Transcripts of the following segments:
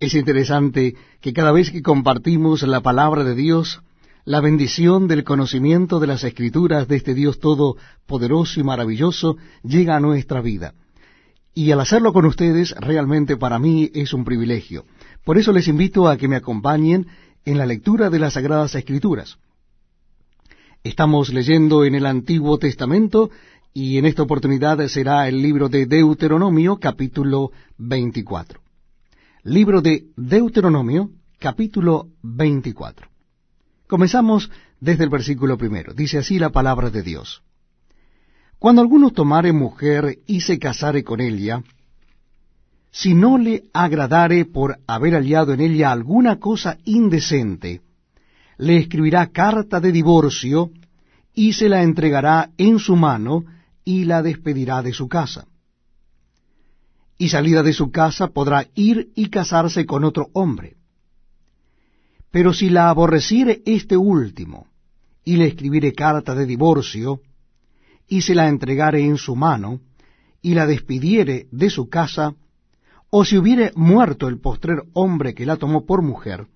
Es interesante que cada vez que compartimos la palabra de Dios, la bendición del conocimiento de las escrituras de este Dios todopoderoso y maravilloso llega a nuestra vida. Y al hacerlo con ustedes, realmente para mí es un privilegio. Por eso les invito a que me acompañen en la lectura de las Sagradas Escrituras. Estamos leyendo en el Antiguo Testamento y en esta oportunidad será el libro de Deuteronomio capítulo 24 libro de Deuteronomio, capítulo 24. Comenzamos desde el versículo primero. Dice así la palabra de Dios. Cuando alguno tomare mujer y se casare con ella, si no le agradare por haber hallado en ella alguna cosa indecente, le escribirá carta de divorcio y se la entregará en su mano y la despedirá de su casa y salida de su casa podrá ir y casarse con otro hombre. Pero si la aborreciere este último, y le escribiere carta de divorcio, y se la entregare en su mano, y la despidiere de su casa, o si hubiere muerto el postrer hombre que la tomó por mujer,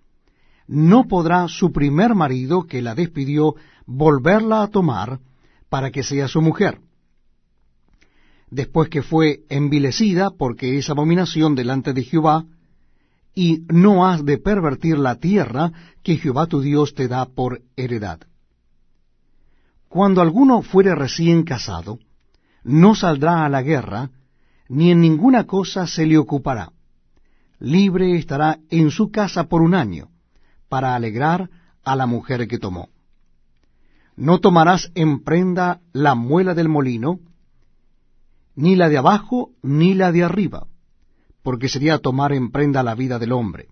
no podrá su primer marido que la despidió volverla a tomar para que sea su mujer después que fue envilecida, porque es abominación delante de Jehová, y no has de pervertir la tierra que Jehová tu Dios te da por heredad. Cuando alguno fuere recién casado, no saldrá a la guerra, ni en ninguna cosa se le ocupará. Libre estará en su casa por un año, para alegrar a la mujer que tomó. No tomarás en prenda la muela del molino, ni la de abajo ni la de arriba, porque sería tomar en prenda la vida del hombre.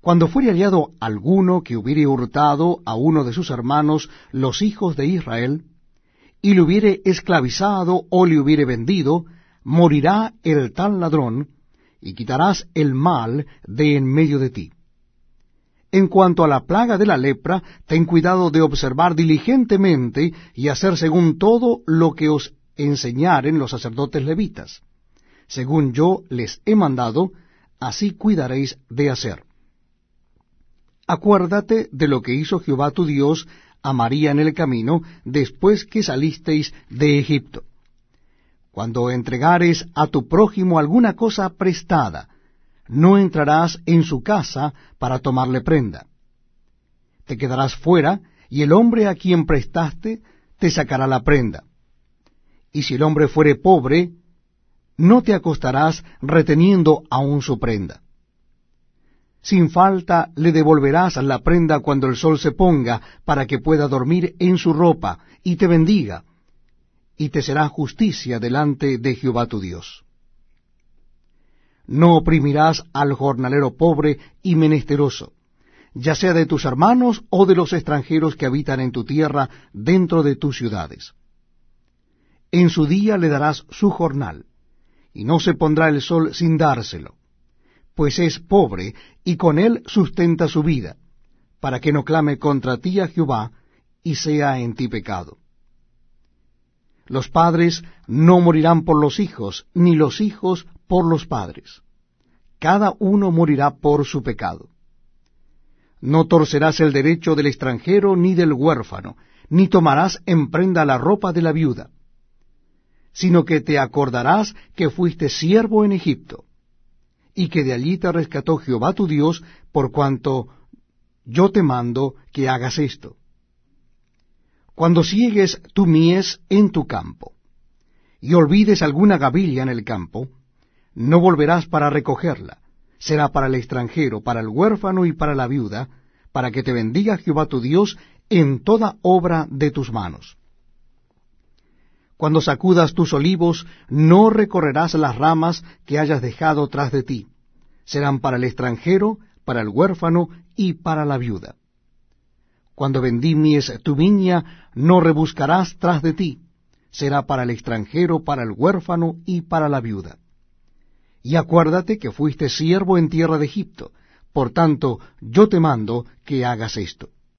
Cuando fuere hallado alguno que hubiere hurtado a uno de sus hermanos los hijos de Israel, y le hubiere esclavizado o le hubiere vendido, morirá el tal ladrón, y quitarás el mal de en medio de ti. En cuanto a la plaga de la lepra, ten cuidado de observar diligentemente y hacer según todo lo que os enseñaren los sacerdotes levitas. Según yo les he mandado, así cuidaréis de hacer. Acuérdate de lo que hizo Jehová tu Dios a María en el camino después que salisteis de Egipto. Cuando entregares a tu prójimo alguna cosa prestada, no entrarás en su casa para tomarle prenda. Te quedarás fuera, y el hombre a quien prestaste te sacará la prenda y si el hombre fuere pobre, no te acostarás reteniendo aún su prenda. Sin falta le devolverás la prenda cuando el sol se ponga, para que pueda dormir en su ropa, y te bendiga, y te será justicia delante de Jehová tu Dios. No oprimirás al jornalero pobre y menesteroso, ya sea de tus hermanos o de los extranjeros que habitan en tu tierra dentro de tus ciudades en su día le darás su jornal, y no se pondrá el sol sin dárselo, pues es pobre, y con él sustenta su vida, para que no clame contra ti a Jehová, y sea en ti pecado. Los padres no morirán por los hijos, ni los hijos por los padres. Cada uno morirá por su pecado. No torcerás el derecho del extranjero ni del huérfano, ni tomarás en prenda la ropa de la viuda sino que te acordarás que fuiste siervo en Egipto, y que de allí te rescató Jehová tu Dios, por cuanto yo te mando que hagas esto. Cuando siegues tu mies en tu campo, y olvides alguna gavilla en el campo, no volverás para recogerla, será para el extranjero, para el huérfano y para la viuda, para que te bendiga Jehová tu Dios en toda obra de tus manos. Cuando sacudas tus olivos, no recorrerás las ramas que hayas dejado tras de ti. Serán para el extranjero, para el huérfano y para la viuda. Cuando vendimies tu viña, no rebuscarás tras de ti. Será para el extranjero, para el huérfano y para la viuda. Y acuérdate que fuiste siervo en tierra de Egipto. Por tanto, yo te mando que hagas esto.